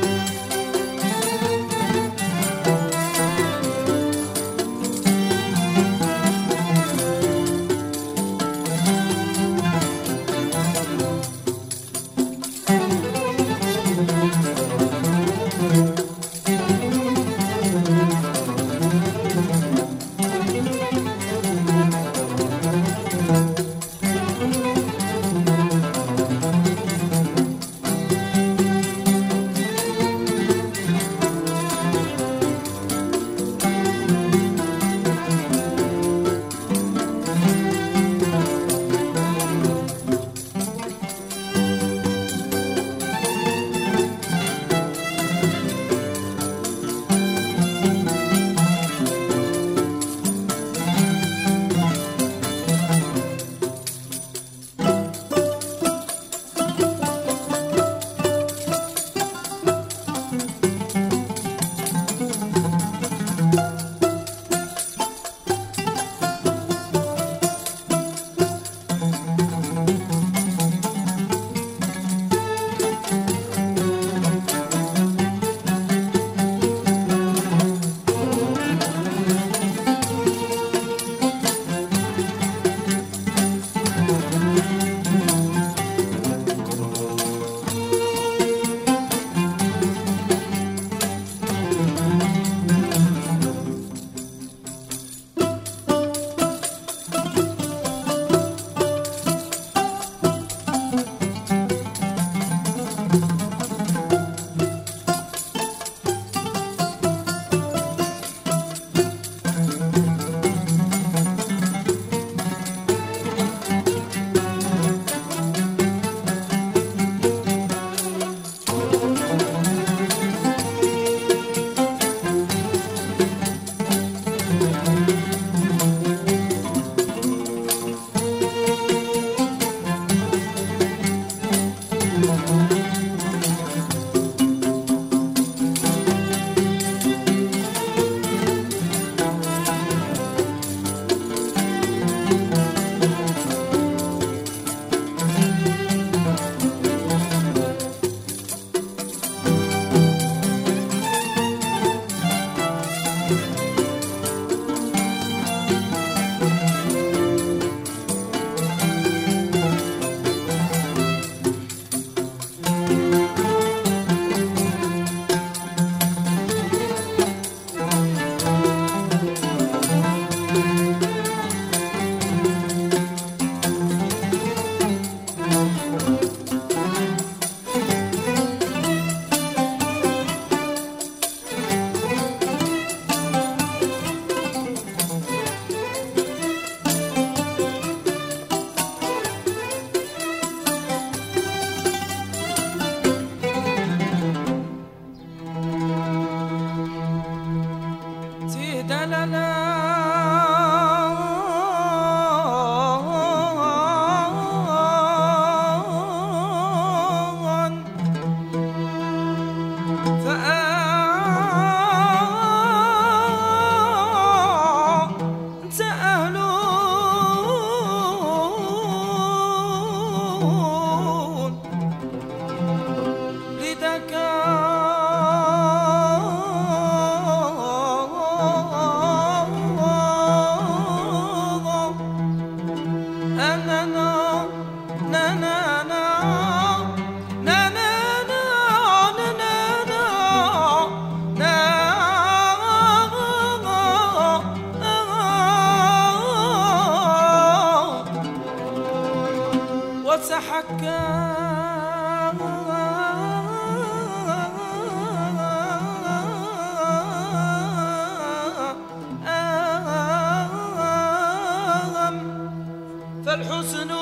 Bye. da la la وتحكم فالحسن